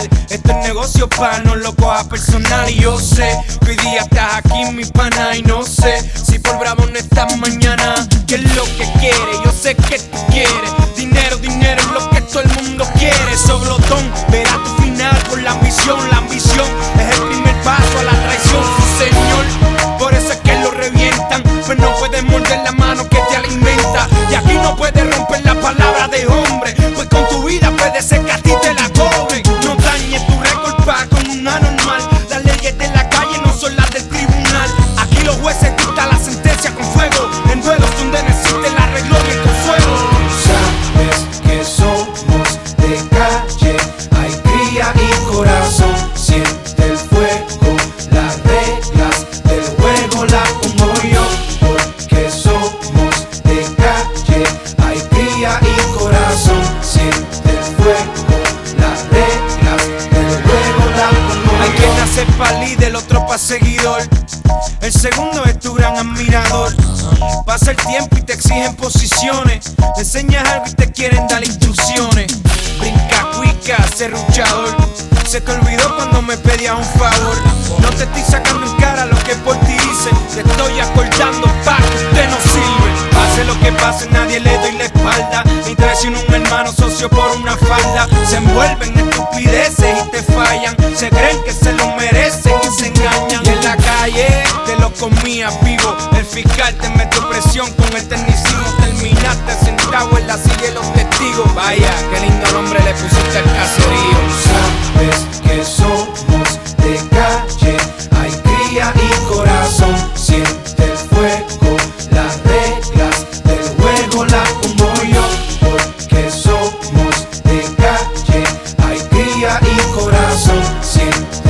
lo ilegal. Esto es negocio pa' no lo coja personal. Y yo sé que hoy día estás aquí, mi pana, y no sé si por bravo no estás mañana. ¿Qué es lo que quiere? Yo sé que tú quieres. El otro pa' seguidor. El segundo es tu gran admirador. Pasa el tiempo y te exigen posiciones. Te enseñas algo y te quieren dar instrucciones. Brinca, cuica, serruchador. Se te olvidó cuando me pedías un favor. No te estoy sacando en cara lo que por ti hice. Te estoy acordando pa' que usted no sirve. Pase lo que pase, nadie le doy la espalda. Ni traiciona un hermano socio por una falda. Se envuelven en estupideces y te fallan. Se creen que se lo merecen y se engañan. Y en la calle te lo comías vivo. El fiscal te metió presión con el tecnicismo. Terminaste sentado en la silla de los testigos. Vaya, qué lindo nombre le pusiste al caserío. corazón sin